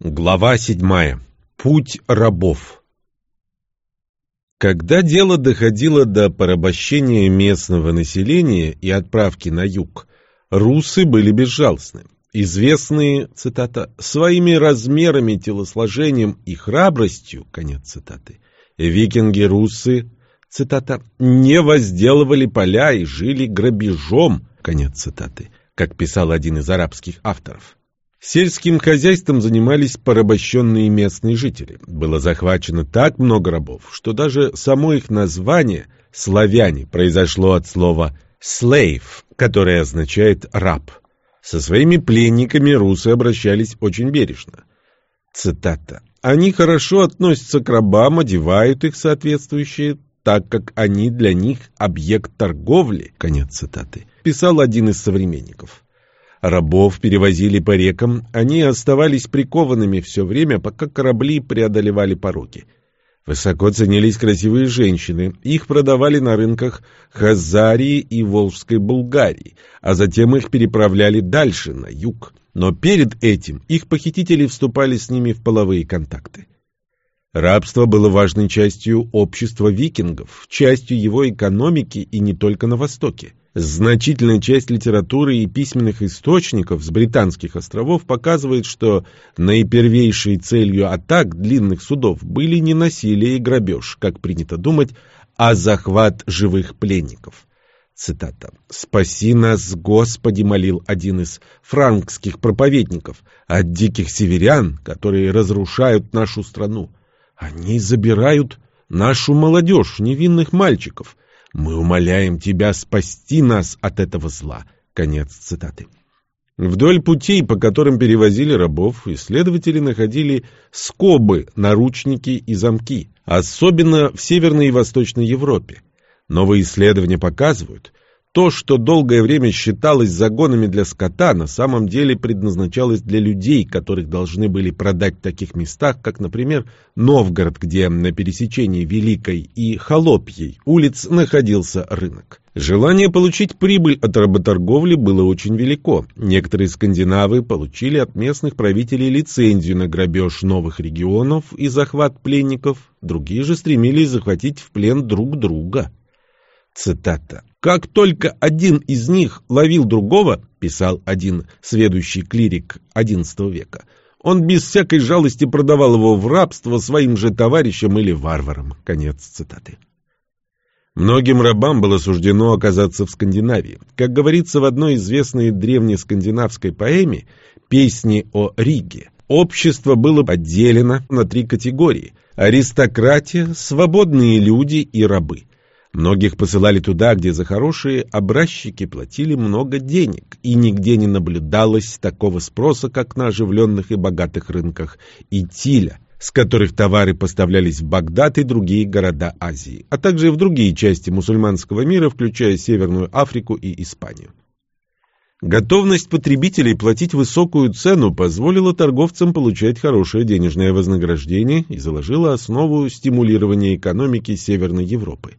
Глава седьмая. Путь рабов. Когда дело доходило до порабощения местного населения и отправки на юг, русы были безжалостны. Известные, цитата, «своими размерами, телосложением и храбростью», конец цитаты, викинги-русы, цитата, «не возделывали поля и жили грабежом», конец цитаты, как писал один из арабских авторов. Сельским хозяйством занимались порабощенные местные жители. Было захвачено так много рабов, что даже само их название «славяне» произошло от слова «slave», которое означает «раб». Со своими пленниками русы обращались очень бережно. Цитата. «Они хорошо относятся к рабам, одевают их соответствующие, так как они для них объект торговли». Конец цитаты. Писал один из современников. Рабов перевозили по рекам, они оставались прикованными все время, пока корабли преодолевали пороги. Высоко ценились красивые женщины, их продавали на рынках Хазарии и Волжской Булгарии, а затем их переправляли дальше, на юг. Но перед этим их похитители вступали с ними в половые контакты. Рабство было важной частью общества викингов, частью его экономики и не только на Востоке. Значительная часть литературы и письменных источников с британских островов показывает, что наипервейшей целью атак длинных судов были не насилие и грабеж, как принято думать, а захват живых пленников. Цитата. «Спаси нас, Господи!» — молил один из франкских проповедников, «от диких северян, которые разрушают нашу страну. Они забирают нашу молодежь, невинных мальчиков». Мы умоляем тебя спасти нас от этого зла. Конец цитаты. Вдоль путей, по которым перевозили рабов, исследователи находили скобы, наручники и замки, особенно в Северной и Восточной Европе. Новые исследования показывают, то, что долгое время считалось загонами для скота, на самом деле предназначалось для людей, которых должны были продать в таких местах, как, например, Новгород, где на пересечении Великой и Холопьей улиц находился рынок. Желание получить прибыль от работорговли было очень велико. Некоторые скандинавы получили от местных правителей лицензию на грабеж новых регионов и захват пленников, другие же стремились захватить в плен друг друга. Цитата. «Как только один из них ловил другого, — писал один сведущий клирик XI века, — он без всякой жалости продавал его в рабство своим же товарищам или варварам». Конец цитаты. Многим рабам было суждено оказаться в Скандинавии. Как говорится в одной известной древнескандинавской поэме «Песни о Риге», общество было поделено на три категории – аристократия, свободные люди и рабы. Многих посылали туда, где за хорошие образчики платили много денег, и нигде не наблюдалось такого спроса, как на оживленных и богатых рынках Итиля, с которых товары поставлялись в Багдад и другие города Азии, а также в другие части мусульманского мира, включая Северную Африку и Испанию. Готовность потребителей платить высокую цену позволила торговцам получать хорошее денежное вознаграждение и заложила основу стимулирования экономики Северной Европы.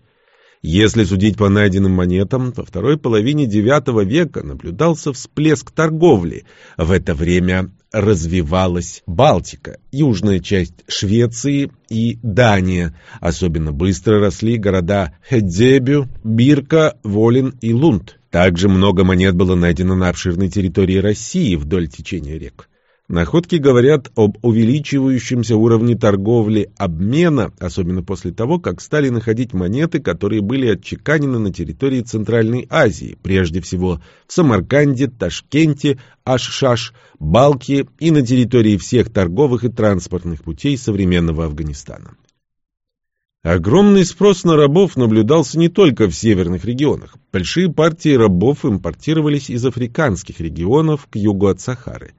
Если судить по найденным монетам, во второй половине IX века наблюдался всплеск торговли. В это время развивалась Балтика, южная часть Швеции и Дания. Особенно быстро росли города Хедзебю, Бирка, Волин и Лунд. Также много монет было найдено на обширной территории России вдоль течения рек. Находки говорят об увеличивающемся уровне торговли обмена, особенно после того, как стали находить монеты, которые были отчеканены на территории Центральной Азии, прежде всего в Самарканде, Ташкенте, Ашшаш, Балке и на территории всех торговых и транспортных путей современного Афганистана. Огромный спрос на рабов наблюдался не только в северных регионах. Большие партии рабов импортировались из африканских регионов к югу от Сахары.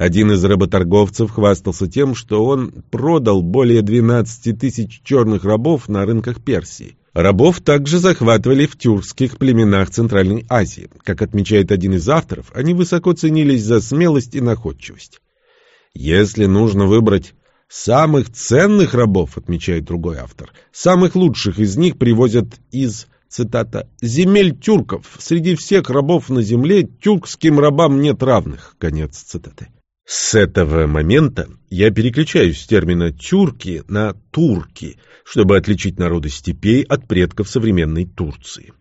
Один из работорговцев хвастался тем, что он продал более 12 тысяч черных рабов на рынках Персии. Рабов также захватывали в тюркских племенах Центральной Азии. Как отмечает один из авторов, они высоко ценились за смелость и находчивость. Если нужно выбрать самых ценных рабов, отмечает другой автор, самых лучших из них привозят из, цитата, «земель тюрков. Среди всех рабов на земле тюркским рабам нет равных». Конец цитаты. С этого момента я переключаюсь с термина «тюрки» на «турки», чтобы отличить народы степей от предков современной Турции.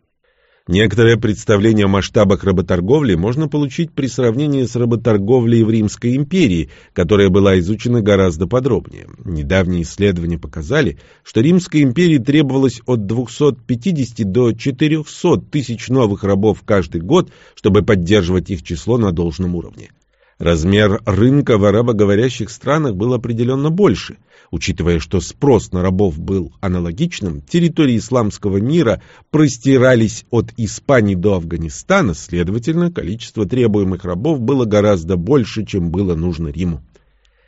Некоторое представление о масштабах работорговли можно получить при сравнении с работорговлей в Римской империи, которая была изучена гораздо подробнее. Недавние исследования показали, что Римской империи требовалось от 250 до 400 тысяч новых рабов каждый год, чтобы поддерживать их число на должном уровне. Размер рынка в арабоговорящих странах был определенно больше. Учитывая, что спрос на рабов был аналогичным, территории исламского мира простирались от Испании до Афганистана, следовательно, количество требуемых рабов было гораздо больше, чем было нужно Риму.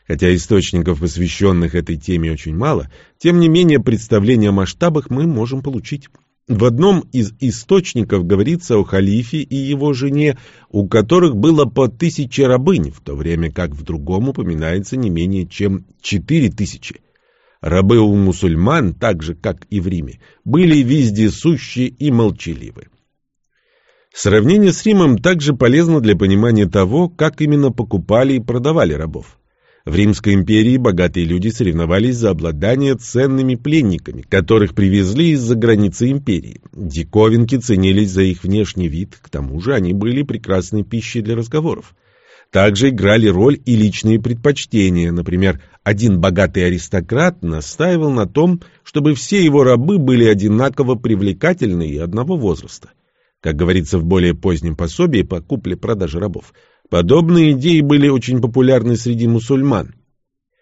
Хотя источников, посвященных этой теме, очень мало, тем не менее представление о масштабах мы можем получить. В одном из источников говорится о халифе и его жене, у которых было по тысяче рабынь, в то время как в другом упоминается не менее чем четыре тысячи. Рабы у мусульман, так же как и в Риме, были вездесущи и молчаливы. Сравнение с Римом также полезно для понимания того, как именно покупали и продавали рабов. В Римской империи богатые люди соревновались за обладание ценными пленниками, которых привезли из-за границы империи. Диковинки ценились за их внешний вид, к тому же они были прекрасной пищей для разговоров. Также играли роль и личные предпочтения. Например, один богатый аристократ настаивал на том, чтобы все его рабы были одинаково привлекательны и одного возраста. Как говорится в более позднем пособии по купле-продаже рабов – Подобные идеи были очень популярны среди мусульман.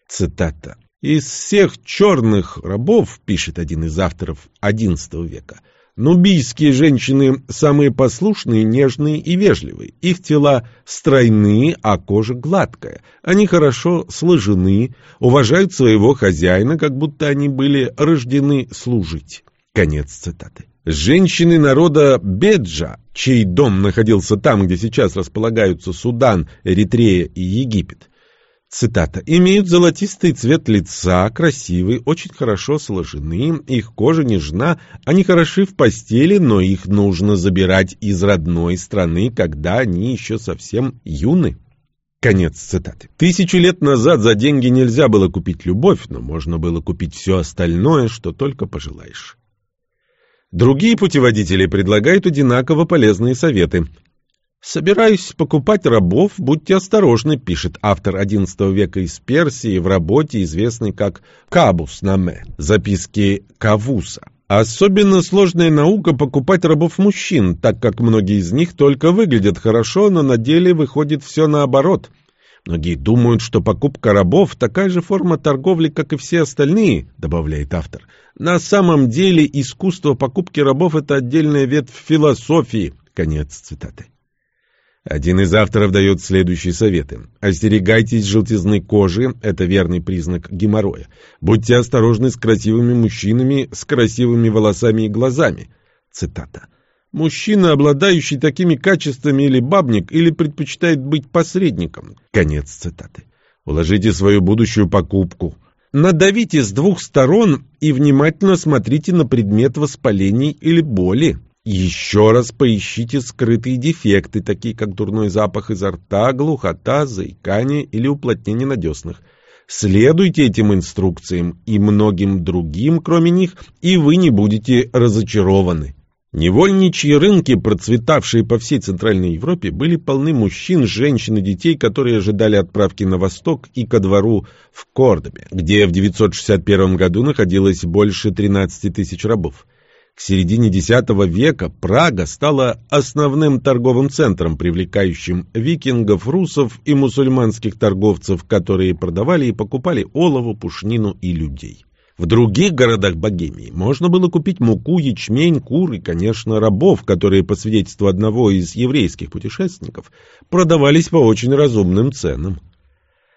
Цитата. «Из всех черных рабов, — пишет один из авторов XI века, — нубийские женщины самые послушные, нежные и вежливые. Их тела стройные, а кожа гладкая. Они хорошо сложены, уважают своего хозяина, как будто они были рождены служить». Конец цитаты. Женщины народа Беджа, чей дом находился там, где сейчас располагаются Судан, Эритрея и Египет, цитата, имеют золотистый цвет лица, красивые, очень хорошо сложены, их кожа нежна, они хороши в постели, но их нужно забирать из родной страны, когда они еще совсем юны. Конец цитаты. Тысячу лет назад за деньги нельзя было купить любовь, но можно было купить все остальное, что только пожелаешь. Другие путеводители предлагают одинаково полезные советы. «Собираюсь покупать рабов, будьте осторожны», пишет автор XI века из Персии в работе, известной как «Кабус-наме» записки Кавуса. Особенно сложная наука покупать рабов мужчин, так как многие из них только выглядят хорошо, но на деле выходит все наоборот. Многие думают, что покупка рабов – такая же форма торговли, как и все остальные, добавляет автор. На самом деле искусство покупки рабов – это отдельная ветвь философии. Конец цитаты. Один из авторов дает следующие советы. Остерегайтесь желтизны кожи, это верный признак геморроя. Будьте осторожны с красивыми мужчинами, с красивыми волосами и глазами. Цитата. Мужчина, обладающий такими качествами, или бабник, или предпочитает быть посредником. Конец цитаты. Уложите свою будущую покупку. Надавите с двух сторон и внимательно смотрите на предмет воспалений или боли. Еще раз поищите скрытые дефекты, такие как дурной запах изо рта, глухота, заикание или уплотнение на деснах. Следуйте этим инструкциям и многим другим, кроме них, и вы не будете разочарованы. Невольничьи рынки, процветавшие по всей Центральной Европе, были полны мужчин, женщин и детей, которые ожидали отправки на восток и ко двору в Кордобе, где в 961 году находилось больше 13 тысяч рабов. К середине X века Прага стала основным торговым центром, привлекающим викингов, русов и мусульманских торговцев, которые продавали и покупали олово, пушнину и людей. В других городах Богемии можно было купить муку, ячмень, кур и, конечно, рабов, которые, по свидетельству одного из еврейских путешественников, продавались по очень разумным ценам.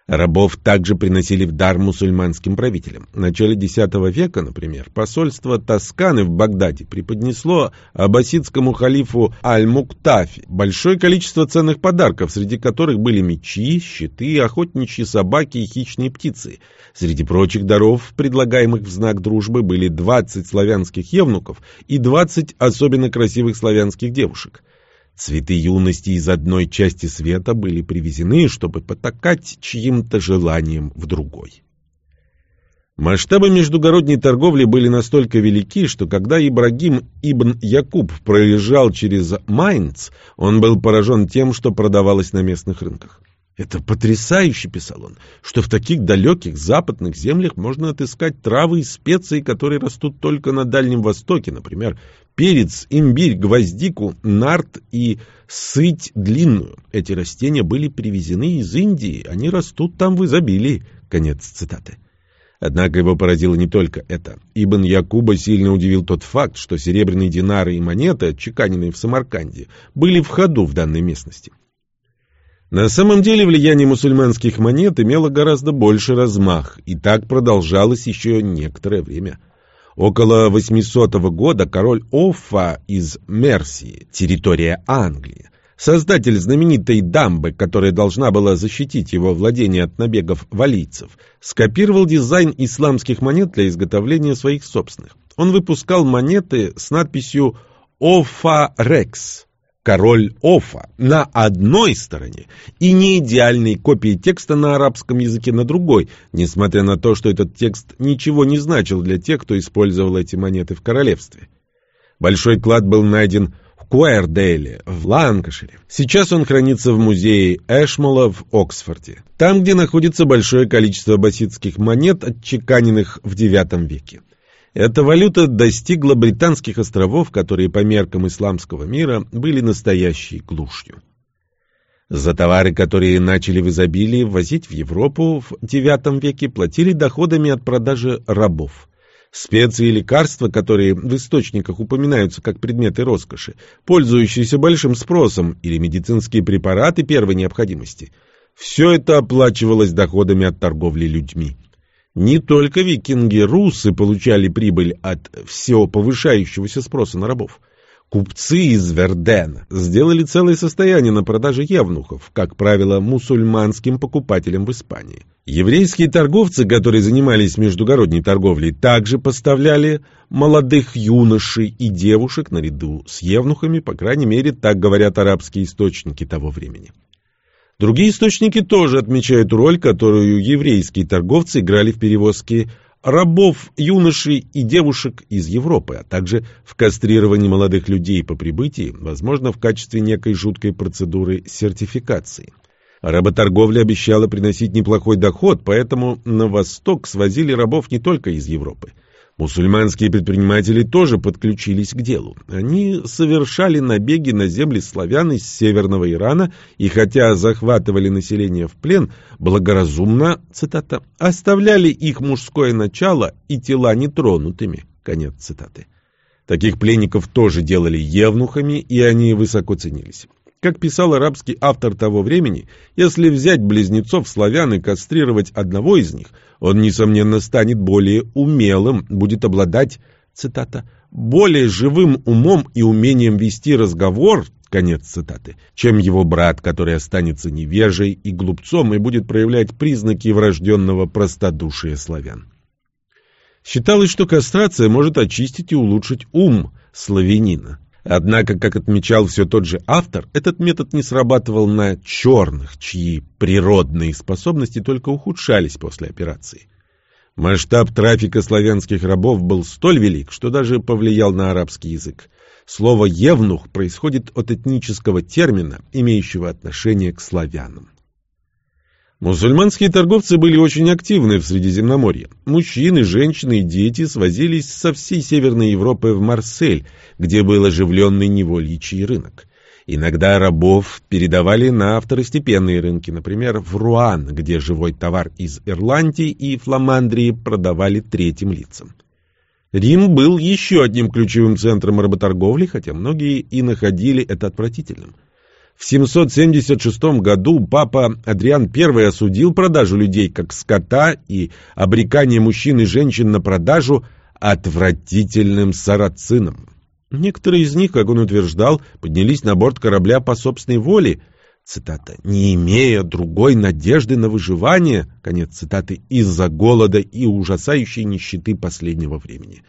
Рабов также приносили в дар мусульманским правителям. В начале X века, например, посольство Тосканы в Багдаде преподнесло аббасидскому халифу Аль-Муктафи большое количество ценных подарков, среди которых были мечи, щиты, охотничьи собаки и хищные птицы. Среди прочих даров, предлагаемых в знак дружбы, были 20 славянских евнуков и 20 особенно красивых славянских девушек. Цветы юности из одной части света были привезены, чтобы потакать чьим-то желанием в другой. Масштабы междугородней торговли были настолько велики, что когда Ибрагим ибн Якуб проезжал через Майнц, он был поражен тем, что продавалось на местных рынках. «Это потрясающе», — писал он, — «что в таких далеких западных землях можно отыскать травы и специи, которые растут только на Дальнем Востоке, например, перец, имбирь, гвоздику, нарт и сыть длинную. Эти растения были привезены из Индии, они растут там в изобилии». Конец цитаты. Однако его поразило не только это. Ибн Якуба сильно удивил тот факт, что серебряные динары и монеты, отчеканенные в Самарканде, были в ходу в данной местности. На самом деле влияние мусульманских монет имело гораздо больше размах, и так продолжалось еще некоторое время. Около 800 года король Оффа из Мерсии, территория Англии, создатель знаменитой дамбы, которая должна была защитить его владение от набегов валийцев, скопировал дизайн исламских монет для изготовления своих собственных. Он выпускал монеты с надписью «Офа Рекс» король Офа на одной стороне и не идеальной копии текста на арабском языке на другой, несмотря на то, что этот текст ничего не значил для тех, кто использовал эти монеты в королевстве. Большой клад был найден в Куэрдейле, в Ланкашире. Сейчас он хранится в музее Эшмола в Оксфорде, там, где находится большое количество басидских монет, отчеканенных в IX веке. Эта валюта достигла британских островов, которые по меркам исламского мира были настоящей глушью. За товары, которые начали в изобилии ввозить в Европу в IX веке, платили доходами от продажи рабов. Специи и лекарства, которые в источниках упоминаются как предметы роскоши, пользующиеся большим спросом, или медицинские препараты первой необходимости – все это оплачивалось доходами от торговли людьми. Не только викинги-русы получали прибыль от всего повышающегося спроса на рабов. Купцы из Вердена сделали целое состояние на продаже евнухов, как правило, мусульманским покупателям в Испании. Еврейские торговцы, которые занимались междугородней торговлей, также поставляли молодых юношей и девушек наряду с евнухами, по крайней мере, так говорят арабские источники того времени. Другие источники тоже отмечают роль, которую еврейские торговцы играли в перевозке рабов, юношей и девушек из Европы, а также в кастрировании молодых людей по прибытии, возможно, в качестве некой жуткой процедуры сертификации. Работорговля обещала приносить неплохой доход, поэтому на восток свозили рабов не только из Европы. Мусульманские предприниматели тоже подключились к делу. Они совершали набеги на земли славян из северного Ирана и, хотя захватывали население в плен, благоразумно, цитата, «оставляли их мужское начало и тела нетронутыми». Конец цитаты. Таких пленников тоже делали евнухами, и они высоко ценились. Как писал арабский автор того времени, если взять близнецов славян и кастрировать одного из них, он, несомненно, станет более умелым, будет обладать, цитата, более живым умом и умением вести разговор, конец цитаты, чем его брат, который останется невежей и глупцом и будет проявлять признаки врожденного простодушия славян. Считалось, что кастрация может очистить и улучшить ум славянина. Однако, как отмечал все тот же автор, этот метод не срабатывал на черных, чьи природные способности только ухудшались после операции. Масштаб трафика славянских рабов был столь велик, что даже повлиял на арабский язык. Слово «евнух» происходит от этнического термина, имеющего отношение к славянам. Мусульманские торговцы были очень активны в Средиземноморье. Мужчины, женщины и дети свозились со всей Северной Европы в Марсель, где был оживленный невольничий рынок. Иногда рабов передавали на второстепенные рынки, например, в Руан, где живой товар из Ирландии и Фламандрии продавали третьим лицам. Рим был еще одним ключевым центром работорговли, хотя многие и находили это отвратительным. В 776 году папа Адриан I осудил продажу людей как скота и обрекание мужчин и женщин на продажу отвратительным сарацинам. Некоторые из них, как он утверждал, поднялись на борт корабля по собственной воле, цитата, «не имея другой надежды на выживание», конец цитаты, «из-за голода и ужасающей нищеты последнего времени».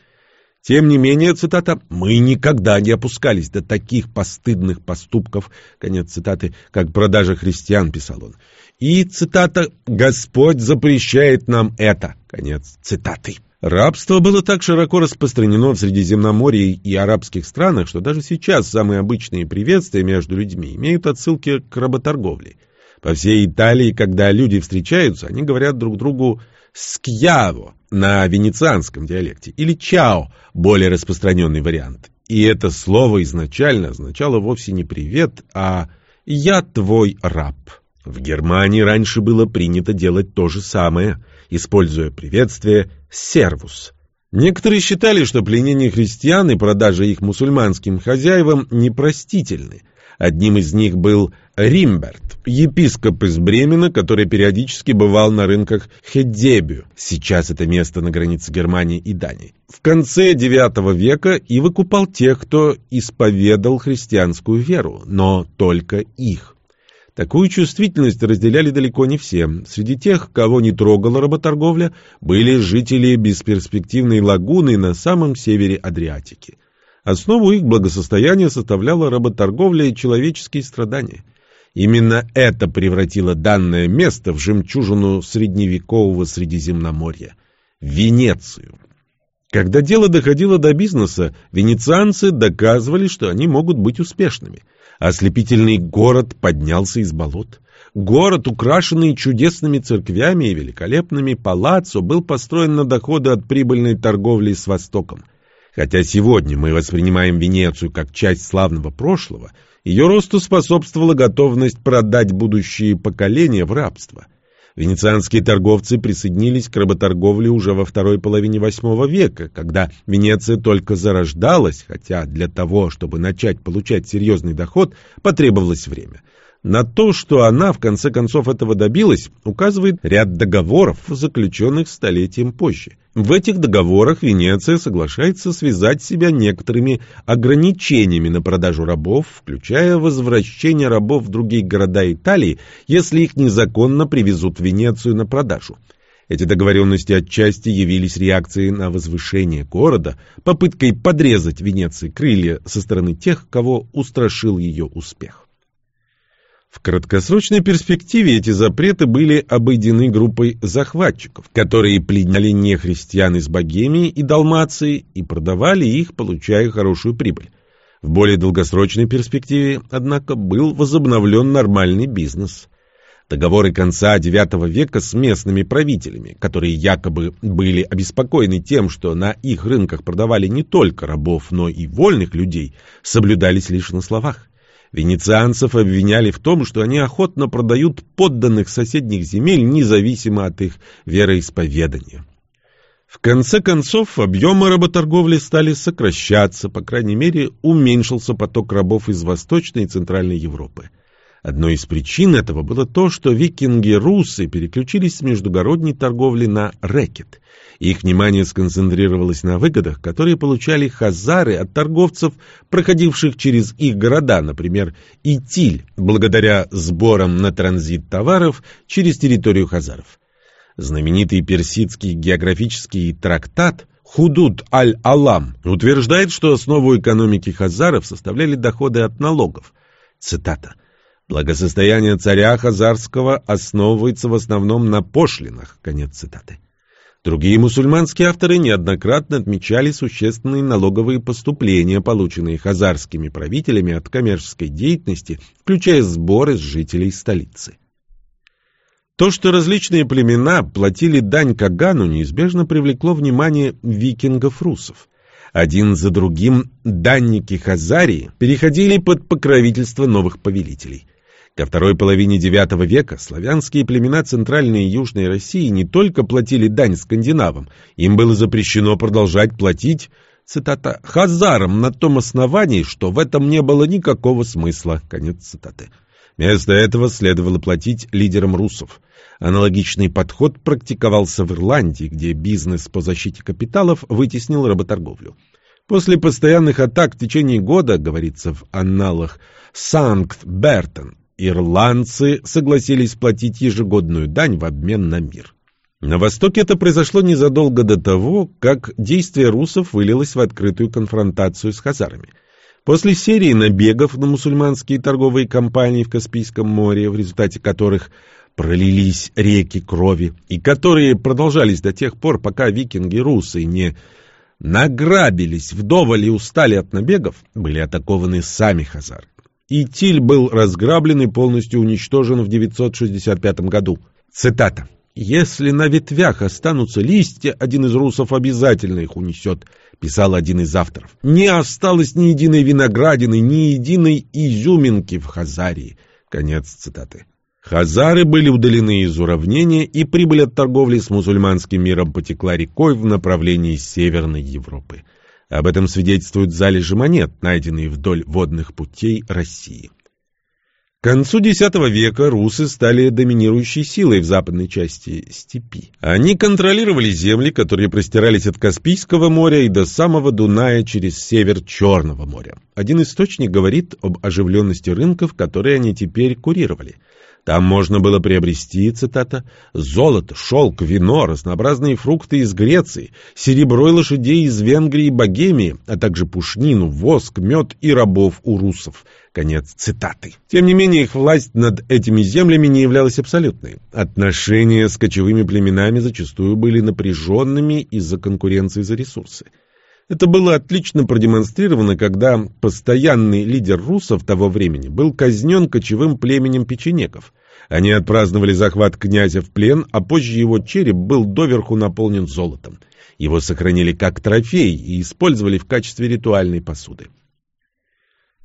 Тем не менее, цитата, «мы никогда не опускались до таких постыдных поступков», конец цитаты, как продажа христиан, писал он. И, цитата, «Господь запрещает нам это», конец цитаты. Рабство было так широко распространено в Средиземноморье и арабских странах, что даже сейчас самые обычные приветствия между людьми имеют отсылки к работорговле. По всей Италии, когда люди встречаются, они говорят друг другу «скьяво» на венецианском диалекте или «чао» — более распространенный вариант. И это слово изначально означало вовсе не «привет», а «я твой раб». В Германии раньше было принято делать то же самое, используя приветствие «сервус». Некоторые считали, что пленение христиан и продажа их мусульманским хозяевам непростительны – Одним из них был Римберт, епископ из Бремена, который периодически бывал на рынках Хедебю, сейчас это место на границе Германии и Дании, в конце IX века и выкупал тех, кто исповедал христианскую веру, но только их. Такую чувствительность разделяли далеко не все. Среди тех, кого не трогала работорговля, были жители бесперспективной лагуны на самом севере Адриатики. Основу их благосостояния составляла работорговля и человеческие страдания. Именно это превратило данное место в жемчужину средневекового Средиземноморья – Венецию. Когда дело доходило до бизнеса, венецианцы доказывали, что они могут быть успешными. Ослепительный город поднялся из болот. Город, украшенный чудесными церквями и великолепными палаццо, был построен на доходы от прибыльной торговли с Востоком. Хотя сегодня мы воспринимаем Венецию как часть славного прошлого, ее росту способствовала готовность продать будущие поколения в рабство. Венецианские торговцы присоединились к работорговле уже во второй половине восьмого века, когда Венеция только зарождалась, хотя для того, чтобы начать получать серьезный доход, потребовалось время – на то, что она в конце концов этого добилась, указывает ряд договоров, заключенных столетием позже. В этих договорах Венеция соглашается связать себя некоторыми ограничениями на продажу рабов, включая возвращение рабов в другие города Италии, если их незаконно привезут в Венецию на продажу. Эти договоренности отчасти явились реакцией на возвышение города, попыткой подрезать Венеции крылья со стороны тех, кого устрашил ее успех. В краткосрочной перспективе эти запреты были обойдены группой захватчиков, которые пленяли нехристиан из Богемии и Далмации и продавали их, получая хорошую прибыль. В более долгосрочной перспективе, однако, был возобновлен нормальный бизнес. Договоры конца IX века с местными правителями, которые якобы были обеспокоены тем, что на их рынках продавали не только рабов, но и вольных людей, соблюдались лишь на словах. Венецианцев обвиняли в том, что они охотно продают подданных соседних земель, независимо от их вероисповедания. В конце концов, объемы работорговли стали сокращаться, по крайней мере, уменьшился поток рабов из Восточной и Центральной Европы. Одной из причин этого было то, что викинги-русы переключились с междугородней торговли на рэкет. Их внимание сконцентрировалось на выгодах, которые получали хазары от торговцев, проходивших через их города, например, Итиль, благодаря сборам на транзит товаров через территорию хазаров. Знаменитый персидский географический трактат Худуд аль-Алам утверждает, что основу экономики хазаров составляли доходы от налогов. Цитата. Благосостояние царя Хазарского основывается в основном на пошлинах. Конец цитаты. Другие мусульманские авторы неоднократно отмечали существенные налоговые поступления, полученные хазарскими правителями от коммерческой деятельности, включая сборы с жителей столицы. То, что различные племена платили дань Кагану, неизбежно привлекло внимание викингов-русов. Один за другим данники Хазарии переходили под покровительство новых повелителей. Ко второй половине IX века славянские племена Центральной и Южной России не только платили дань скандинавам, им было запрещено продолжать платить, цитата, «хазарам на том основании, что в этом не было никакого смысла». Конец цитаты. Вместо этого следовало платить лидерам русов. Аналогичный подход практиковался в Ирландии, где бизнес по защите капиталов вытеснил работорговлю. После постоянных атак в течение года, говорится в анналах Санкт-Бертон, ирландцы согласились платить ежегодную дань в обмен на мир. На Востоке это произошло незадолго до того, как действие русов вылилось в открытую конфронтацию с хазарами. После серии набегов на мусульманские торговые компании в Каспийском море, в результате которых пролились реки крови, и которые продолжались до тех пор, пока викинги-русы не награбились вдоволь и устали от набегов, были атакованы сами хазары. Итиль был разграблен и полностью уничтожен в 965 году. Цитата. «Если на ветвях останутся листья, один из русов обязательно их унесет», — писал один из авторов. «Не осталось ни единой виноградины, ни единой изюминки в Хазарии». Конец цитаты. Хазары были удалены из уравнения, и прибыль от торговли с мусульманским миром потекла рекой в направлении Северной Европы. Об этом свидетельствуют залежи монет, найденные вдоль водных путей России. К концу X века русы стали доминирующей силой в западной части степи. Они контролировали земли, которые простирались от Каспийского моря и до самого Дуная через север Черного моря. Один источник говорит об оживленности рынков, которые они теперь курировали – там можно было приобрести, цитата, «золото, шелк, вино, разнообразные фрукты из Греции, серебро и лошадей из Венгрии и Богемии, а также пушнину, воск, мед и рабов у русов». Конец цитаты. Тем не менее, их власть над этими землями не являлась абсолютной. Отношения с кочевыми племенами зачастую были напряженными из-за конкуренции за ресурсы. Это было отлично продемонстрировано, когда постоянный лидер русов того времени был казнен кочевым племенем печенеков. Они отпраздновали захват князя в плен, а позже его череп был доверху наполнен золотом. Его сохранили как трофей и использовали в качестве ритуальной посуды.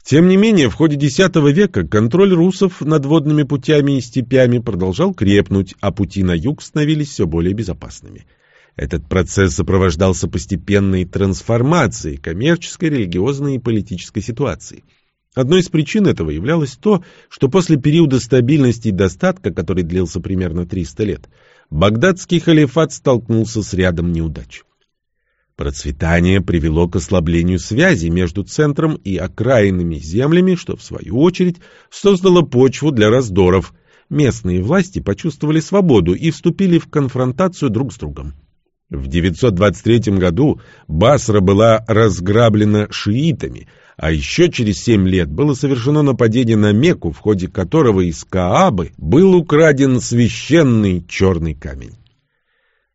Тем не менее, в ходе X века контроль русов над водными путями и степями продолжал крепнуть, а пути на юг становились все более безопасными. Этот процесс сопровождался постепенной трансформацией коммерческой, религиозной и политической ситуации. Одной из причин этого являлось то, что после периода стабильности и достатка, который длился примерно 300 лет, багдадский халифат столкнулся с рядом неудач. Процветание привело к ослаблению связи между центром и окраинными землями, что, в свою очередь, создало почву для раздоров. Местные власти почувствовали свободу и вступили в конфронтацию друг с другом. В 923 году Басра была разграблена шиитами, а еще через семь лет было совершено нападение на Мекку, в ходе которого из Каабы был украден священный черный камень.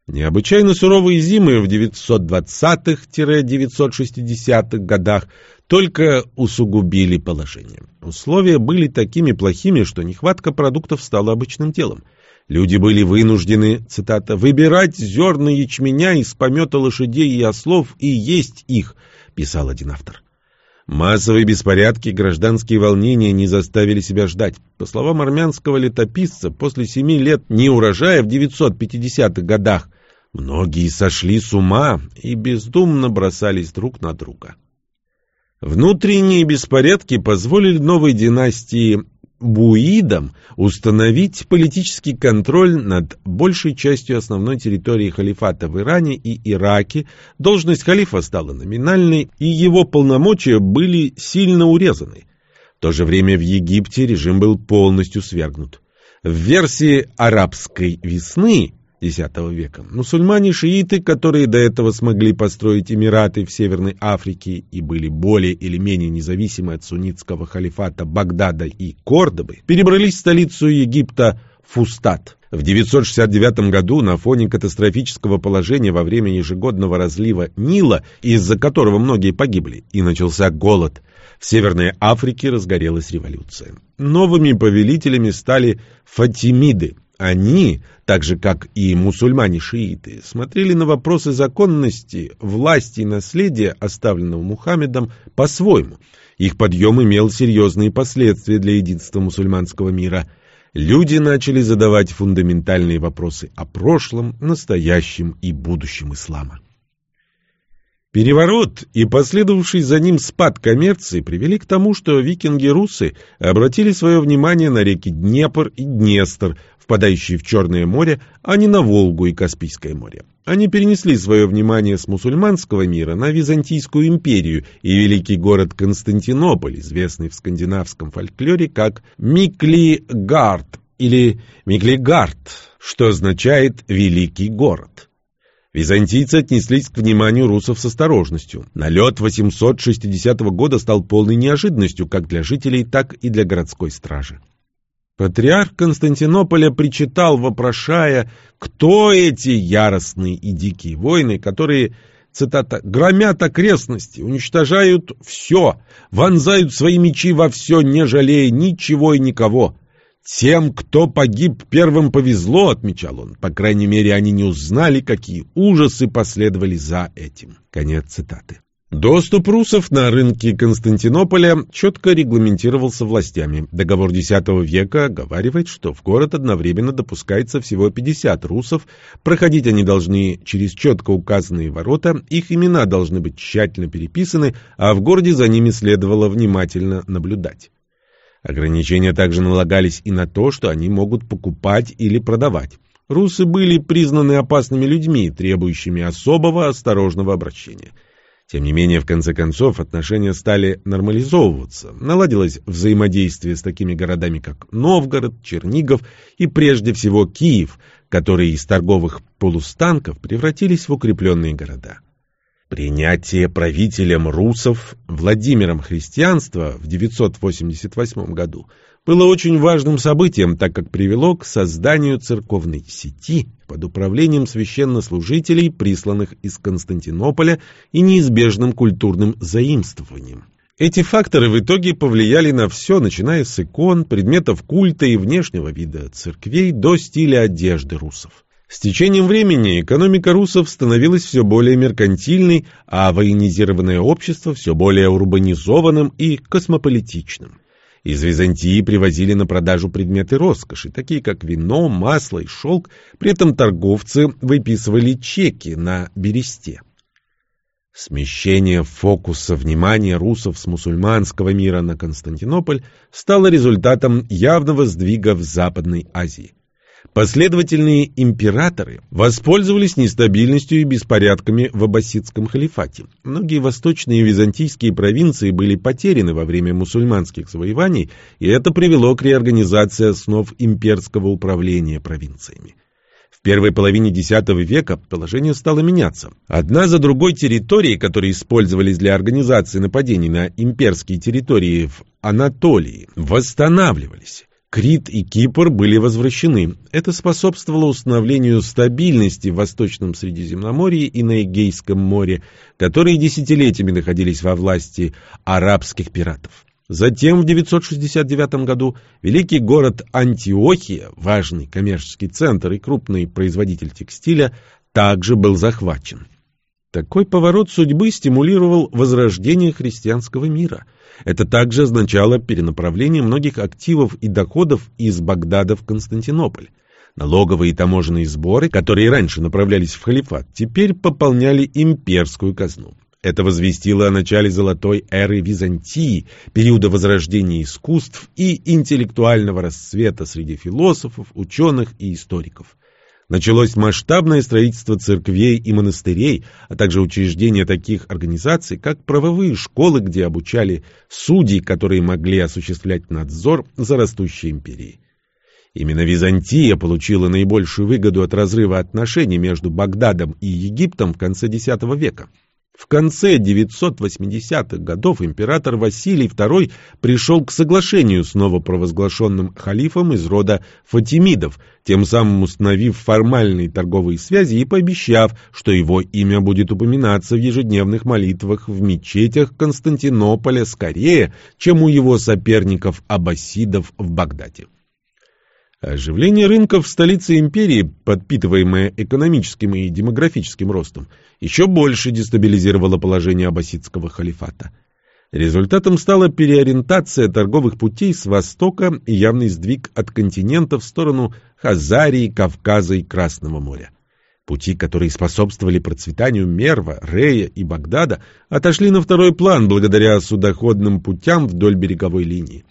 Необычайно суровые зимы в 920-960-х годах только усугубили положение. Условия были такими плохими, что нехватка продуктов стала обычным делом – Люди были вынуждены, цитата, «выбирать зерна ячменя из помета лошадей и ослов и есть их», писал один автор. Массовые беспорядки гражданские волнения не заставили себя ждать. По словам армянского летописца, после семи лет неурожая в 950-х годах многие сошли с ума и бездумно бросались друг на друга. Внутренние беспорядки позволили новой династии буидам установить политический контроль над большей частью основной территории халифата в Иране и Ираке, должность халифа стала номинальной, и его полномочия были сильно урезаны. В то же время в Египте режим был полностью свергнут. В версии «арабской весны» X века. Мусульмане-шииты, которые до этого смогли построить эмираты в Северной Африке и были более или менее независимы от суннитского халифата Багдада и Кордобы, перебрались в столицу Египта Фустат. В 969 году на фоне катастрофического положения во время ежегодного разлива Нила, из-за которого многие погибли, и начался голод, в Северной Африке разгорелась революция. Новыми повелителями стали фатимиды, они, так же как и мусульмане-шииты, смотрели на вопросы законности, власти и наследия, оставленного Мухаммедом, по-своему. Их подъем имел серьезные последствия для единства мусульманского мира. Люди начали задавать фундаментальные вопросы о прошлом, настоящем и будущем ислама. Переворот и последовавший за ним спад коммерции привели к тому, что викинги-русы обратили свое внимание на реки Днепр и Днестр, впадающие в Черное море, а не на Волгу и Каспийское море. Они перенесли свое внимание с мусульманского мира на Византийскую империю и великий город Константинополь, известный в скандинавском фольклоре как Миклигард или Миклигард, что означает «великий город». Византийцы отнеслись к вниманию русов с осторожностью. Налет 860 года стал полной неожиданностью как для жителей, так и для городской стражи. Патриарх Константинополя причитал, вопрошая, кто эти яростные и дикие воины, которые, цитата, «громят окрестности, уничтожают все, вонзают свои мечи во все, не жалея ничего и никого». «Тем, кто погиб, первым повезло», — отмечал он. «По крайней мере, они не узнали, какие ужасы последовали за этим». Конец цитаты. Доступ русов на рынки Константинополя четко регламентировался властями. Договор X века оговаривает, что в город одновременно допускается всего 50 русов, проходить они должны через четко указанные ворота, их имена должны быть тщательно переписаны, а в городе за ними следовало внимательно наблюдать. Ограничения также налагались и на то, что они могут покупать или продавать. Русы были признаны опасными людьми, требующими особого осторожного обращения. Тем не менее, в конце концов, отношения стали нормализовываться. Наладилось взаимодействие с такими городами, как Новгород, Чернигов и прежде всего Киев, которые из торговых полустанков превратились в укрепленные города. Принятие правителем русов Владимиром христианства в 988 году было очень важным событием, так как привело к созданию церковной сети под управлением священнослужителей, присланных из Константинополя, и неизбежным культурным заимствованием. Эти факторы в итоге повлияли на все, начиная с икон, предметов культа и внешнего вида церквей до стиля одежды русов. С течением времени экономика русов становилась все более меркантильной, а военизированное общество все более урбанизованным и космополитичным. Из Византии привозили на продажу предметы роскоши, такие как вино, масло и шелк, при этом торговцы выписывали чеки на бересте. Смещение фокуса внимания русов с мусульманского мира на Константинополь стало результатом явного сдвига в Западной Азии. Последовательные императоры воспользовались нестабильностью и беспорядками в аббасидском халифате. Многие восточные византийские провинции были потеряны во время мусульманских завоеваний, и это привело к реорганизации основ имперского управления провинциями. В первой половине X века положение стало меняться. Одна за другой территории, которые использовались для организации нападений на имперские территории в Анатолии, восстанавливались. Крит и Кипр были возвращены. Это способствовало установлению стабильности в Восточном Средиземноморье и на Эгейском море, которые десятилетиями находились во власти арабских пиратов. Затем в 969 году великий город Антиохия, важный коммерческий центр и крупный производитель текстиля, также был захвачен. Такой поворот судьбы стимулировал возрождение христианского мира. Это также означало перенаправление многих активов и доходов из Багдада в Константинополь. Налоговые и таможенные сборы, которые раньше направлялись в халифат, теперь пополняли имперскую казну. Это возвестило о начале золотой эры Византии, периода возрождения искусств и интеллектуального расцвета среди философов, ученых и историков. Началось масштабное строительство церквей и монастырей, а также учреждение таких организаций, как правовые школы, где обучали судей, которые могли осуществлять надзор за растущей империей. Именно Византия получила наибольшую выгоду от разрыва отношений между Багдадом и Египтом в конце X века. В конце 980-х годов император Василий II пришел к соглашению с новопровозглашенным халифом из рода Фатимидов, тем самым установив формальные торговые связи и пообещав, что его имя будет упоминаться в ежедневных молитвах в мечетях Константинополя скорее, чем у его соперников аббасидов в Багдаде. Оживление рынков в столице империи, подпитываемое экономическим и демографическим ростом, еще больше дестабилизировало положение аббасидского халифата. Результатом стала переориентация торговых путей с востока и явный сдвиг от континента в сторону Хазарии, Кавказа и Красного моря. Пути, которые способствовали процветанию Мерва, Рея и Багдада, отошли на второй план благодаря судоходным путям вдоль береговой линии.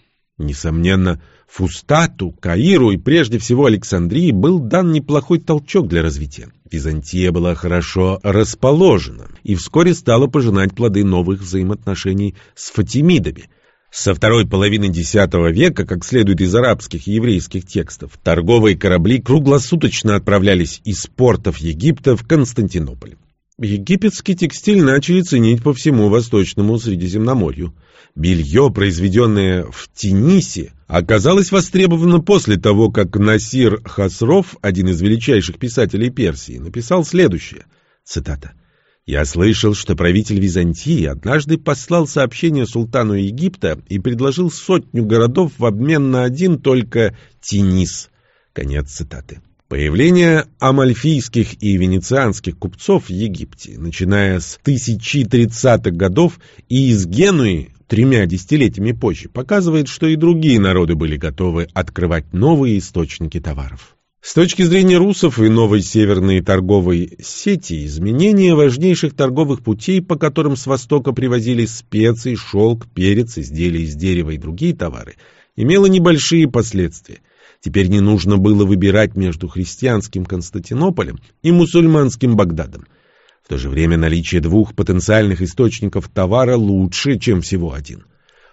Несомненно, Фустату, Каиру и прежде всего Александрии был дан неплохой толчок для развития. Византия была хорошо расположена и вскоре стала пожинать плоды новых взаимоотношений с фатимидами. Со второй половины X века, как следует из арабских и еврейских текстов, торговые корабли круглосуточно отправлялись из портов Египта в Константинополь. Египетский текстиль начали ценить по всему Восточному Средиземноморью. Белье, произведенное в Тинисе, оказалось востребовано после того, как Насир Хасров, один из величайших писателей Персии, написал следующее, цитата, «Я слышал, что правитель Византии однажды послал сообщение султану Египта и предложил сотню городов в обмен на один только Тинис». Конец цитаты. Появление амальфийских и венецианских купцов в Египте, начиная с 1030-х годов и из Генуи тремя десятилетиями позже, показывает, что и другие народы были готовы открывать новые источники товаров. С точки зрения русов и новой северной торговой сети, изменение важнейших торговых путей, по которым с востока привозили специи, шелк, перец, изделия из дерева и другие товары, имело небольшие последствия. Теперь не нужно было выбирать между христианским Константинополем и мусульманским Багдадом. В то же время наличие двух потенциальных источников товара лучше, чем всего один.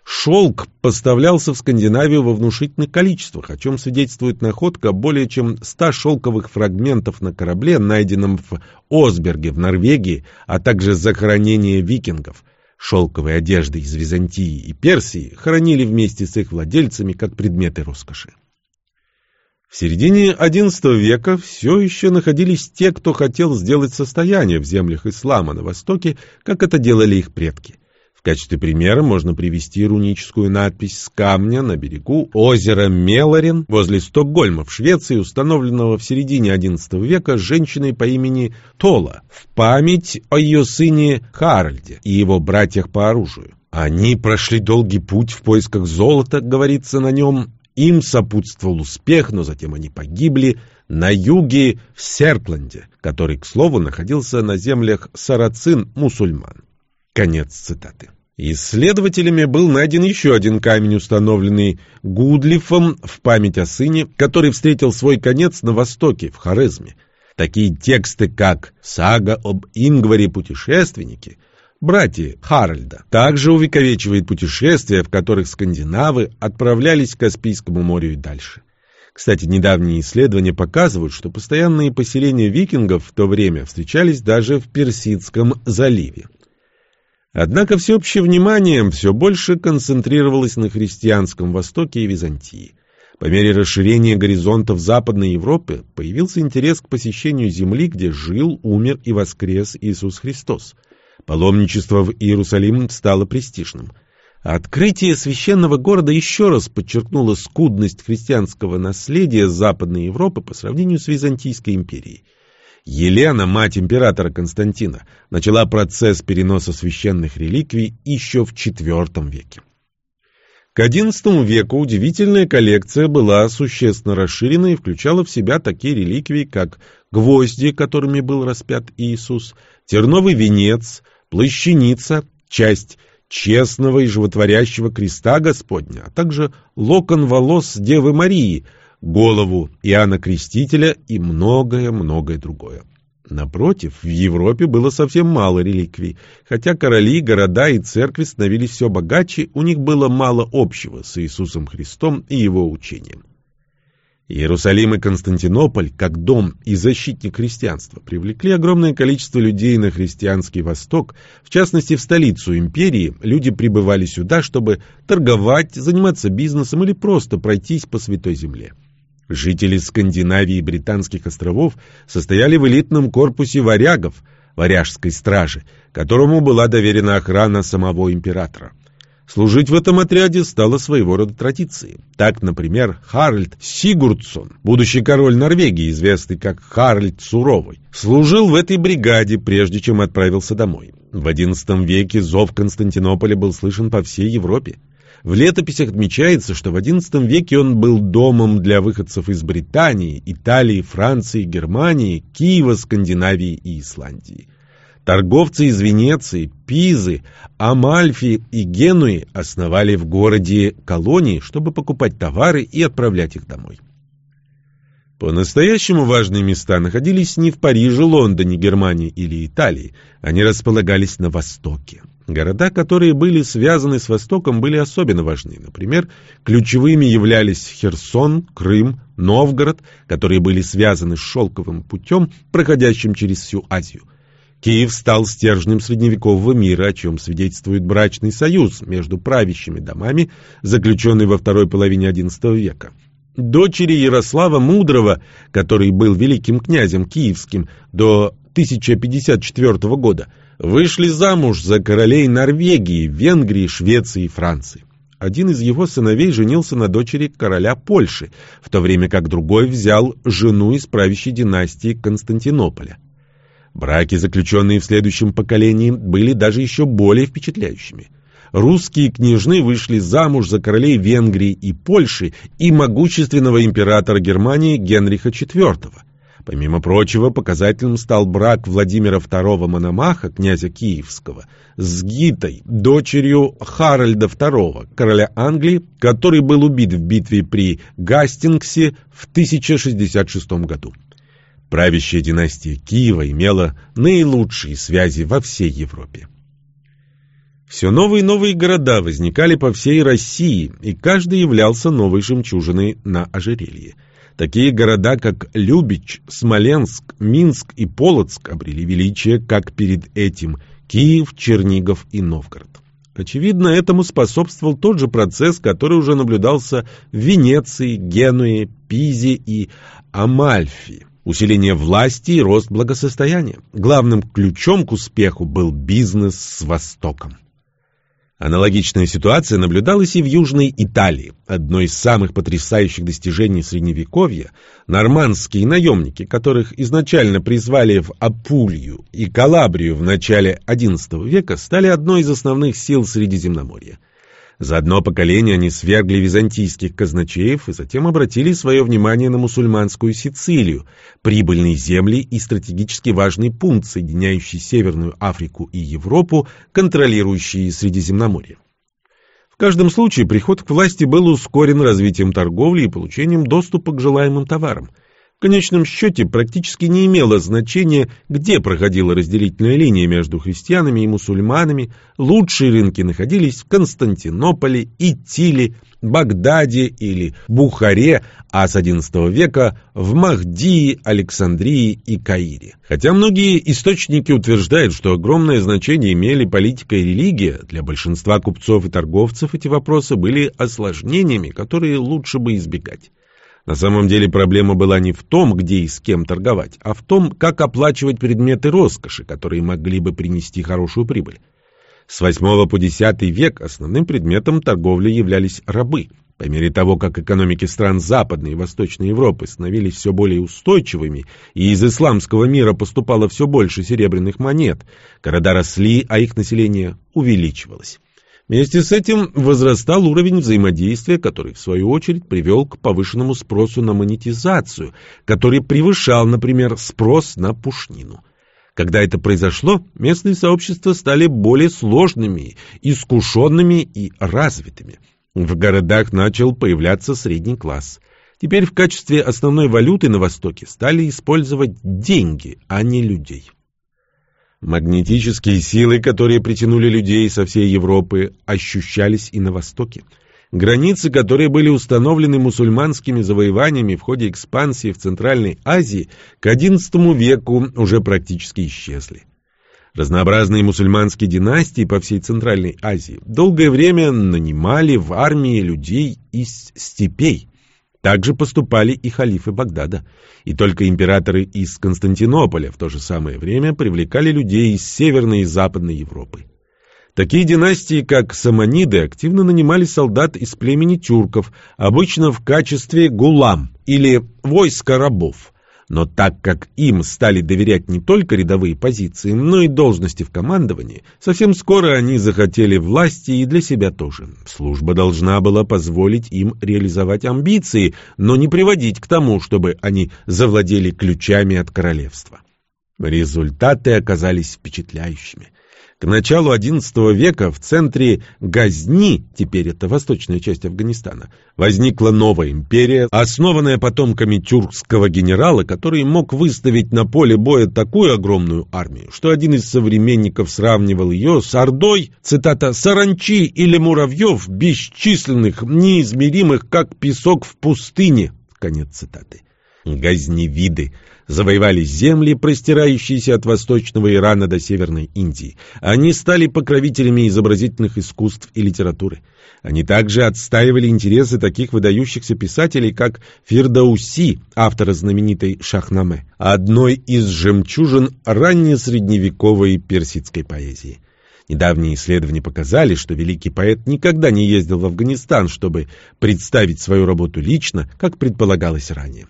Шелк поставлялся в Скандинавию во внушительных количествах, о чем свидетельствует находка более чем 100 шелковых фрагментов на корабле, найденном в Осберге в Норвегии, а также захоронение викингов. Шелковые одежды из Византии и Персии хранили вместе с их владельцами как предметы роскоши. В середине XI века все еще находились те, кто хотел сделать состояние в землях ислама на Востоке, как это делали их предки. В качестве примера можно привести руническую надпись с камня на берегу озера Меларин возле Стокгольма в Швеции, установленного в середине XI века женщиной по имени Тола в память о ее сыне Харальде и его братьях по оружию. Они прошли долгий путь в поисках золота, говорится на нем, им сопутствовал успех, но затем они погибли на юге в Серпланде, который, к слову, находился на землях сарацин-мусульман. Конец цитаты. Исследователями был найден еще один камень, установленный Гудлифом в память о сыне, который встретил свой конец на востоке, в Хорезме. Такие тексты, как «Сага об Ингваре-путешественнике», братья Харальда, также увековечивает путешествия, в которых скандинавы отправлялись к Каспийскому морю и дальше. Кстати, недавние исследования показывают, что постоянные поселения викингов в то время встречались даже в Персидском заливе. Однако всеобщее внимание все больше концентрировалось на христианском Востоке и Византии. По мере расширения горизонтов Западной Европы появился интерес к посещению земли, где жил, умер и воскрес Иисус Христос – Паломничество в Иерусалим стало престижным. Открытие священного города еще раз подчеркнуло скудность христианского наследия Западной Европы по сравнению с Византийской империей. Елена, мать императора Константина, начала процесс переноса священных реликвий еще в IV веке. К XI веку удивительная коллекция была существенно расширена и включала в себя такие реликвии, как гвозди, которыми был распят Иисус, терновый венец, плащаница, часть честного и животворящего креста Господня, а также локон волос Девы Марии, голову Иоанна Крестителя и многое-многое другое. Напротив, в Европе было совсем мало реликвий. Хотя короли, города и церкви становились все богаче, у них было мало общего с Иисусом Христом и его учением. Иерусалим и Константинополь, как дом и защитник христианства, привлекли огромное количество людей на христианский Восток, в частности в столицу империи. Люди прибывали сюда, чтобы торговать, заниматься бизнесом или просто пройтись по Святой Земле. Жители Скандинавии и Британских островов состояли в элитном корпусе варягов, варяжской стражи, которому была доверена охрана самого императора. Служить в этом отряде стало своего рода традицией. Так, например, Харльд Сигурдсон, будущий король Норвегии, известный как Харльд Суровый, служил в этой бригаде, прежде чем отправился домой. В XI веке зов Константинополя был слышен по всей Европе. В летописях отмечается, что в XI веке он был домом для выходцев из Британии, Италии, Франции, Германии, Киева, Скандинавии и Исландии. Торговцы из Венеции, Пизы, Амальфи и Генуи основали в городе колонии, чтобы покупать товары и отправлять их домой. По-настоящему важные места находились не в Париже, Лондоне, Германии или Италии, они располагались на Востоке. Города, которые были связаны с Востоком, были особенно важны. Например, ключевыми являлись Херсон, Крым, Новгород, которые были связаны с шелковым путем, проходящим через всю Азию. Киев стал стержнем средневекового мира, о чем свидетельствует брачный союз между правящими домами, заключенный во второй половине XI века. Дочери Ярослава Мудрого, который был великим князем киевским до 1054 года, вышли замуж за королей Норвегии, Венгрии, Швеции и Франции. Один из его сыновей женился на дочери короля Польши, в то время как другой взял жену из правящей династии Константинополя. Браки, заключенные в следующем поколении, были даже еще более впечатляющими. Русские княжны вышли замуж за королей Венгрии и Польши и могущественного императора Германии Генриха IV. Помимо прочего, показательным стал брак Владимира II Мономаха, князя Киевского, с Гитой, дочерью Харальда II, короля Англии, который был убит в битве при Гастингсе в 1066 году. Правящая династия Киева имела наилучшие связи во всей Европе. Все новые и новые города возникали по всей России, и каждый являлся новой жемчужиной на ожерелье. Такие города, как Любич, Смоленск, Минск и Полоцк обрели величие как перед этим Киев, Чернигов и Новгород. Очевидно, этому способствовал тот же процесс, который уже наблюдался в Венеции, Генуе, Пизе и Амальфи усиление власти и рост благосостояния. Главным ключом к успеху был бизнес с Востоком. Аналогичная ситуация наблюдалась и в Южной Италии. Одно из самых потрясающих достижений Средневековья – нормандские наемники, которых изначально призвали в Апулью и Калабрию в начале XI века, стали одной из основных сил Средиземноморья – за одно поколение они свергли византийских казначеев и затем обратили свое внимание на мусульманскую Сицилию, прибыльные земли и стратегически важный пункт, соединяющий Северную Африку и Европу, контролирующие Средиземноморье. В каждом случае приход к власти был ускорен развитием торговли и получением доступа к желаемым товарам – в конечном счете практически не имело значения, где проходила разделительная линия между христианами и мусульманами. Лучшие рынки находились в Константинополе, Итиле, Багдаде или Бухаре, а с XI века в Махдии, Александрии и Каире. Хотя многие источники утверждают, что огромное значение имели политика и религия, для большинства купцов и торговцев эти вопросы были осложнениями, которые лучше бы избегать. На самом деле проблема была не в том, где и с кем торговать, а в том, как оплачивать предметы роскоши, которые могли бы принести хорошую прибыль. С 8 по 10 век основным предметом торговли являлись рабы. По мере того, как экономики стран Западной и Восточной Европы становились все более устойчивыми, и из исламского мира поступало все больше серебряных монет, города росли, а их население увеличивалось. Вместе с этим возрастал уровень взаимодействия, который, в свою очередь, привел к повышенному спросу на монетизацию, который превышал, например, спрос на пушнину. Когда это произошло, местные сообщества стали более сложными, искушенными и развитыми. В городах начал появляться средний класс. Теперь в качестве основной валюты на Востоке стали использовать деньги, а не людей. Магнетические силы, которые притянули людей со всей Европы, ощущались и на Востоке. Границы, которые были установлены мусульманскими завоеваниями в ходе экспансии в Центральной Азии, к XI веку уже практически исчезли. Разнообразные мусульманские династии по всей Центральной Азии долгое время нанимали в армии людей из степей. Также поступали и халифы Багдада. И только императоры из Константинополя в то же самое время привлекали людей из Северной и Западной Европы. Такие династии, как Саманиды, активно нанимали солдат из племени тюрков, обычно в качестве гулам или войска рабов – но так как им стали доверять не только рядовые позиции, но и должности в командовании, совсем скоро они захотели власти и для себя тоже. Служба должна была позволить им реализовать амбиции, но не приводить к тому, чтобы они завладели ключами от королевства. Результаты оказались впечатляющими. К началу XI века в центре Газни, теперь это восточная часть Афганистана, возникла новая империя, основанная потомками тюркского генерала, который мог выставить на поле боя такую огромную армию, что один из современников сравнивал ее с Ордой, цитата, «саранчи или муравьев, бесчисленных, неизмеримых, как песок в пустыне», конец цитаты. Газневиды завоевали земли, простирающиеся от восточного Ирана до Северной Индии. Они стали покровителями изобразительных искусств и литературы. Они также отстаивали интересы таких выдающихся писателей, как Фирдауси, автора знаменитой «Шахнаме», одной из жемчужин раннесредневековой персидской поэзии. Недавние исследования показали, что великий поэт никогда не ездил в Афганистан, чтобы представить свою работу лично, как предполагалось ранее.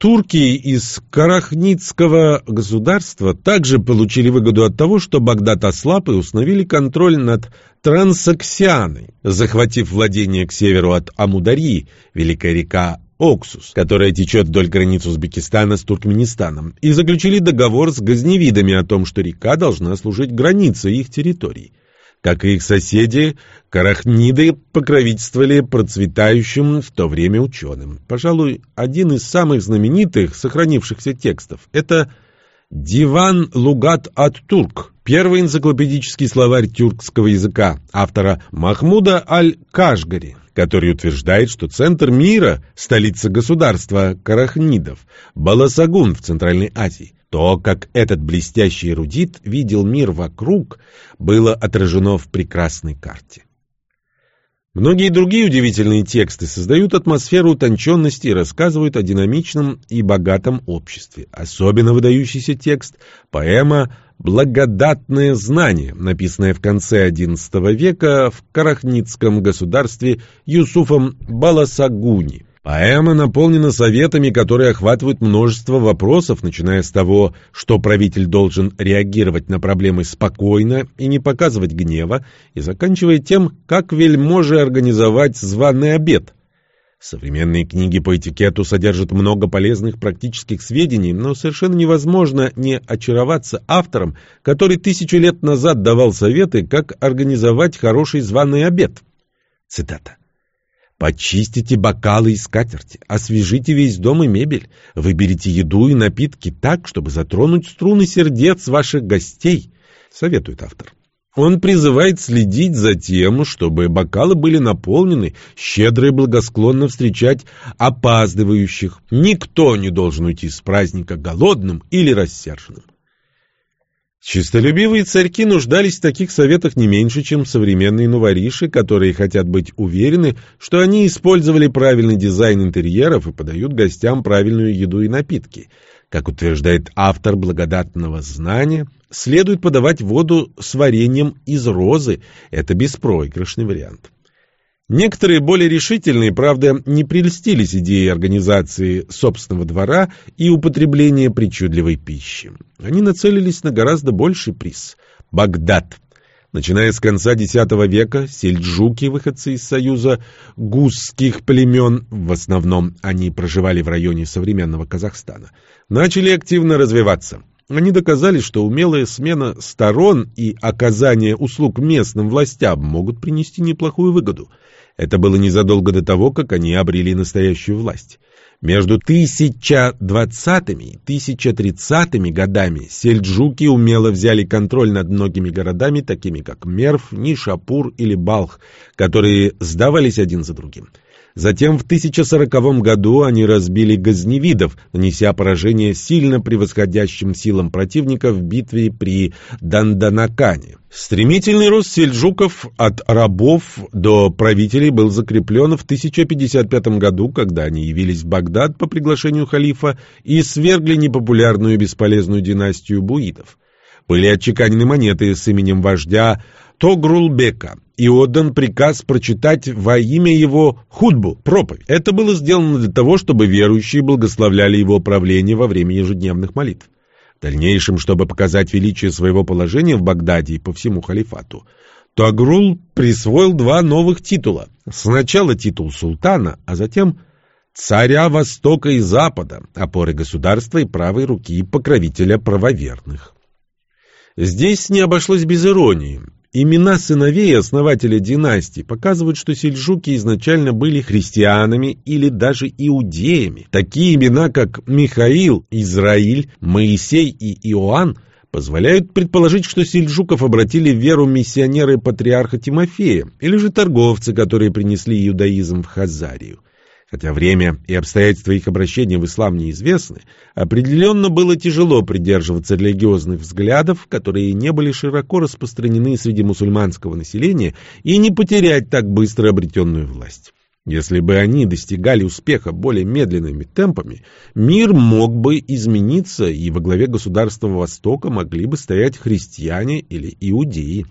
Турки из Карахницкого государства также получили выгоду от того, что Багдад ослаб и установили контроль над Трансаксианой, захватив владение к северу от Амударьи, великая река Оксус, которая течет вдоль границ Узбекистана с Туркменистаном, и заключили договор с газневидами о том, что река должна служить границей их территорий. Как и их соседи, карахниды покровительствовали процветающим в то время ученым. Пожалуй, один из самых знаменитых сохранившихся текстов – это «Диван Лугат от Турк», первый энциклопедический словарь тюркского языка, автора Махмуда Аль-Кашгари, который утверждает, что центр мира, столица государства Карахнидов, Баласагун в Центральной Азии. То, как этот блестящий эрудит видел мир вокруг, было отражено в прекрасной карте. Многие другие удивительные тексты создают атмосферу утонченности и рассказывают о динамичном и богатом обществе. Особенно выдающийся текст – поэма «Благодатное знание», написанная в конце XI века в Карахницком государстве Юсуфом Баласагуни. Поэма наполнена советами, которые охватывают множество вопросов, начиная с того, что правитель должен реагировать на проблемы спокойно и не показывать гнева, и заканчивая тем, как вельможе организовать званый обед. Современные книги по этикету содержат много полезных практических сведений, но совершенно невозможно не очароваться автором, который тысячу лет назад давал советы, как организовать хороший званый обед. Цитата. Почистите бокалы и скатерти, освежите весь дом и мебель, выберите еду и напитки так, чтобы затронуть струны сердец ваших гостей, советует автор. Он призывает следить за тем, чтобы бокалы были наполнены, щедро и благосклонно встречать опаздывающих. Никто не должен уйти с праздника голодным или рассерженным. Чистолюбивые царьки нуждались в таких советах не меньше, чем современные новориши, которые хотят быть уверены, что они использовали правильный дизайн интерьеров и подают гостям правильную еду и напитки. Как утверждает автор благодатного знания, следует подавать воду с вареньем из розы. Это беспроигрышный вариант. Некоторые более решительные, правда, не прельстились идеей организации собственного двора и употребления причудливой пищи. Они нацелились на гораздо больший приз – Багдад. Начиная с конца X века, сельджуки, выходцы из союза гусских племен, в основном они проживали в районе современного Казахстана, начали активно развиваться. Они доказали, что умелая смена сторон и оказание услуг местным властям могут принести неплохую выгоду – это было незадолго до того, как они обрели настоящую власть. Между 1020 и 1030 годами сельджуки умело взяли контроль над многими городами, такими как Мерв, Нишапур или Балх, которые сдавались один за другим. Затем в 1040 году они разбили газневидов, нанеся поражение сильно превосходящим силам противника в битве при Данданакане. Стремительный рост сельджуков от рабов до правителей был закреплен в 1055 году, когда они явились в Багдад по приглашению халифа и свергли непопулярную и бесполезную династию буидов. Были отчеканены монеты с именем вождя Тогрулбека и отдан приказ прочитать во имя его худбу, проповедь. Это было сделано для того, чтобы верующие благословляли его правление во время ежедневных молитв. В дальнейшем, чтобы показать величие своего положения в Багдаде и по всему халифату, Тогрул присвоил два новых титула. Сначала титул султана, а затем царя Востока и Запада, опоры государства и правой руки покровителя правоверных. Здесь не обошлось без иронии. Имена сыновей основателя династии показывают, что сельджуки изначально были христианами или даже иудеями. Такие имена, как Михаил, Израиль, Моисей и Иоанн, позволяют предположить, что сельджуков обратили в веру миссионеры патриарха Тимофея или же торговцы, которые принесли иудаизм в Хазарию. Хотя время и обстоятельства их обращения в ислам неизвестны, определенно было тяжело придерживаться религиозных взглядов, которые не были широко распространены среди мусульманского населения, и не потерять так быстро обретенную власть. Если бы они достигали успеха более медленными темпами, мир мог бы измениться, и во главе государства Востока могли бы стоять христиане или иудеи.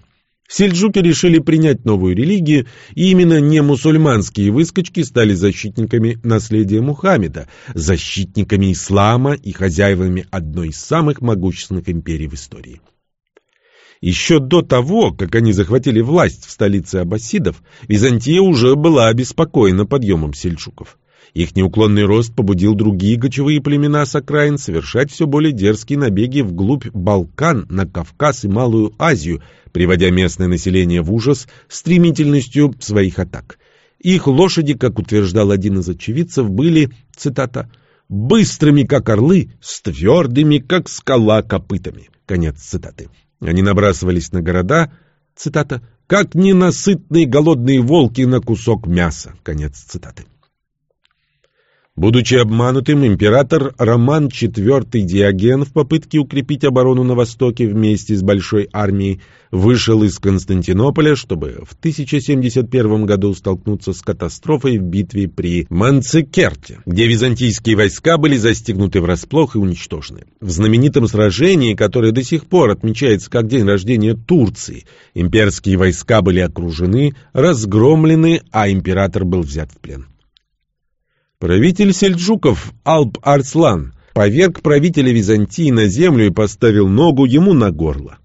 Сельджуки решили принять новую религию, и именно не мусульманские выскочки стали защитниками наследия Мухаммеда, защитниками ислама и хозяевами одной из самых могущественных империй в истории. Еще до того, как они захватили власть в столице аббасидов, Византия уже была обеспокоена подъемом сельджуков. Их неуклонный рост побудил другие кочевые племена с окраин совершать все более дерзкие набеги вглубь Балкан, на Кавказ и Малую Азию, приводя местное население в ужас стремительностью своих атак. Их лошади, как утверждал один из очевидцев, были, цитата, «быстрыми, как орлы, с твердыми, как скала, копытами». Конец цитаты. Они набрасывались на города, цитата, «как ненасытные голодные волки на кусок мяса». Конец цитаты. Будучи обманутым, император Роман IV Диоген в попытке укрепить оборону на Востоке вместе с большой армией вышел из Константинополя, чтобы в 1071 году столкнуться с катастрофой в битве при Манцикерте, где византийские войска были застигнуты врасплох и уничтожены. В знаменитом сражении, которое до сих пор отмечается как день рождения Турции, имперские войска были окружены, разгромлены, а император был взят в плен. Правитель сельджуков Алп-Арслан поверг правителя Византии на землю и поставил ногу ему на горло.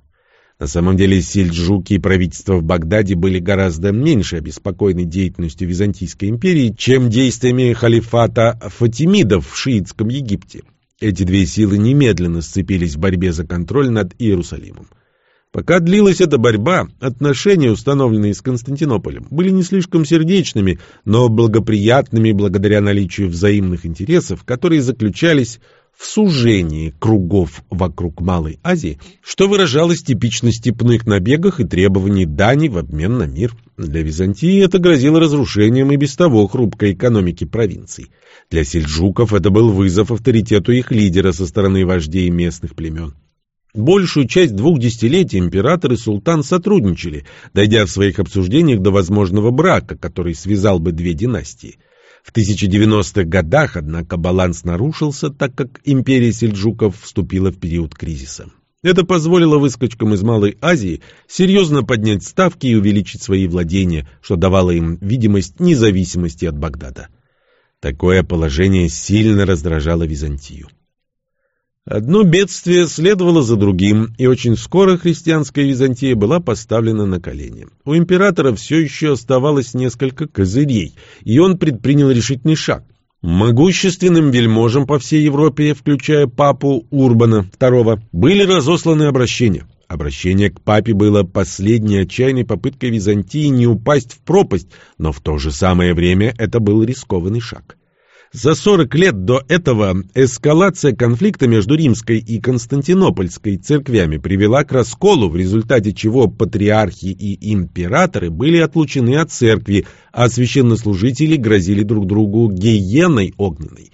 На самом деле сельджуки и правительство в Багдаде были гораздо меньше обеспокоены деятельностью Византийской империи, чем действиями халифата Фатимидов в шиитском Египте. Эти две силы немедленно сцепились в борьбе за контроль над Иерусалимом. Пока длилась эта борьба, отношения, установленные с Константинополем, были не слишком сердечными, но благоприятными благодаря наличию взаимных интересов, которые заключались в сужении кругов вокруг Малой Азии, что выражалось в типично степных набегах и требовании дани в обмен на мир. Для Византии это грозило разрушением и без того хрупкой экономики провинций. Для сельджуков это был вызов авторитету их лидера со стороны вождей местных племен. Большую часть двух десятилетий император и султан сотрудничали, дойдя в своих обсуждениях до возможного брака, который связал бы две династии. В 1090-х годах, однако, баланс нарушился, так как империя сельджуков вступила в период кризиса. Это позволило выскочкам из Малой Азии серьезно поднять ставки и увеличить свои владения, что давало им видимость независимости от Багдада. Такое положение сильно раздражало Византию. Одно бедствие следовало за другим, и очень скоро христианская Византия была поставлена на колени. У императора все еще оставалось несколько козырей, и он предпринял решительный шаг. Могущественным вельможам по всей Европе, включая папу Урбана II, были разосланы обращения. Обращение к папе было последней отчаянной попыткой Византии не упасть в пропасть, но в то же самое время это был рискованный шаг. За 40 лет до этого эскалация конфликта между римской и константинопольской церквями привела к расколу, в результате чего патриархи и императоры были отлучены от церкви, а священнослужители грозили друг другу гиеной огненной.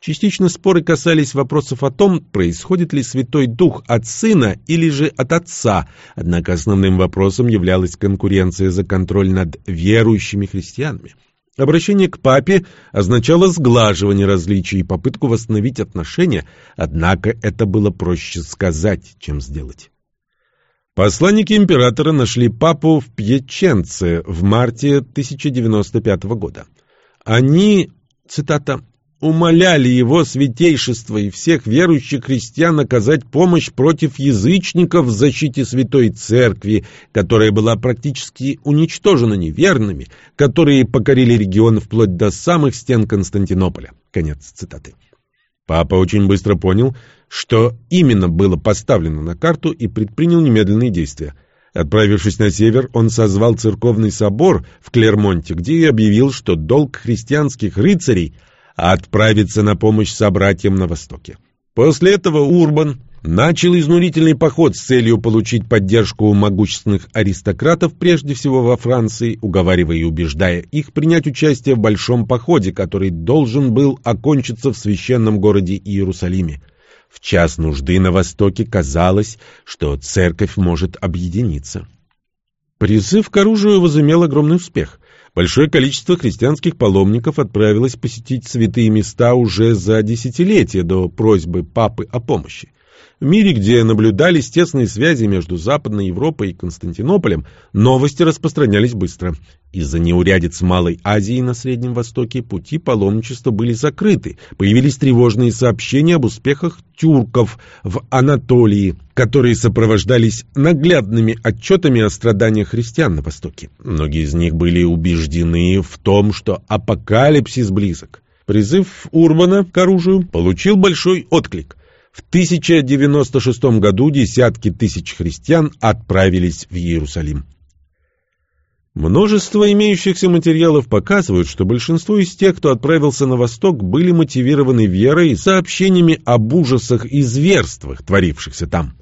Частично споры касались вопросов о том, происходит ли Святой Дух от Сына или же от Отца, однако основным вопросом являлась конкуренция за контроль над верующими христианами. Обращение к папе означало сглаживание различий и попытку восстановить отношения, однако это было проще сказать, чем сделать. Посланники императора нашли папу в Пьяченце в марте 1095 года. Они, цитата, умоляли его святейшество и всех верующих христиан оказать помощь против язычников в защите Святой Церкви, которая была практически уничтожена неверными, которые покорили регион вплоть до самых стен Константинополя. Конец цитаты. Папа очень быстро понял, что именно было поставлено на карту и предпринял немедленные действия. Отправившись на север, он созвал церковный собор в Клермонте, где и объявил, что долг христианских рыцарей — отправиться на помощь собратьям на востоке. После этого Урбан начал изнурительный поход с целью получить поддержку у могущественных аристократов, прежде всего во Франции, уговаривая и убеждая их принять участие в большом походе, который должен был окончиться в священном городе Иерусалиме. В час нужды на Востоке казалось, что церковь может объединиться. Призыв к оружию возымел огромный успех. Большое количество христианских паломников отправилось посетить святые места уже за десятилетия до просьбы папы о помощи. В мире, где наблюдались тесные связи между Западной Европой и Константинополем, новости распространялись быстро. Из-за неурядиц Малой Азии на Среднем Востоке пути паломничества были закрыты. Появились тревожные сообщения об успехах тюрков в Анатолии, которые сопровождались наглядными отчетами о страданиях христиан на Востоке. Многие из них были убеждены в том, что апокалипсис близок. Призыв Урбана к оружию получил большой отклик. В 1096 году десятки тысяч христиан отправились в Иерусалим. Множество имеющихся материалов показывают, что большинство из тех, кто отправился на восток, были мотивированы верой и сообщениями об ужасах и зверствах, творившихся там.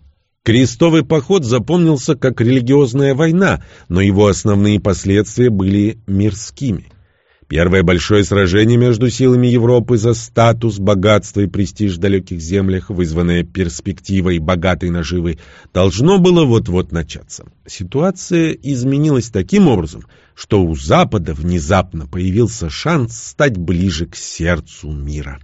Крестовый поход запомнился как религиозная война, но его основные последствия были мирскими. Первое большое сражение между силами Европы за статус, богатство и престиж в далеких землях, вызванное перспективой богатой наживы, должно было вот-вот начаться. Ситуация изменилась таким образом, что у Запада внезапно появился шанс стать ближе к сердцу мира.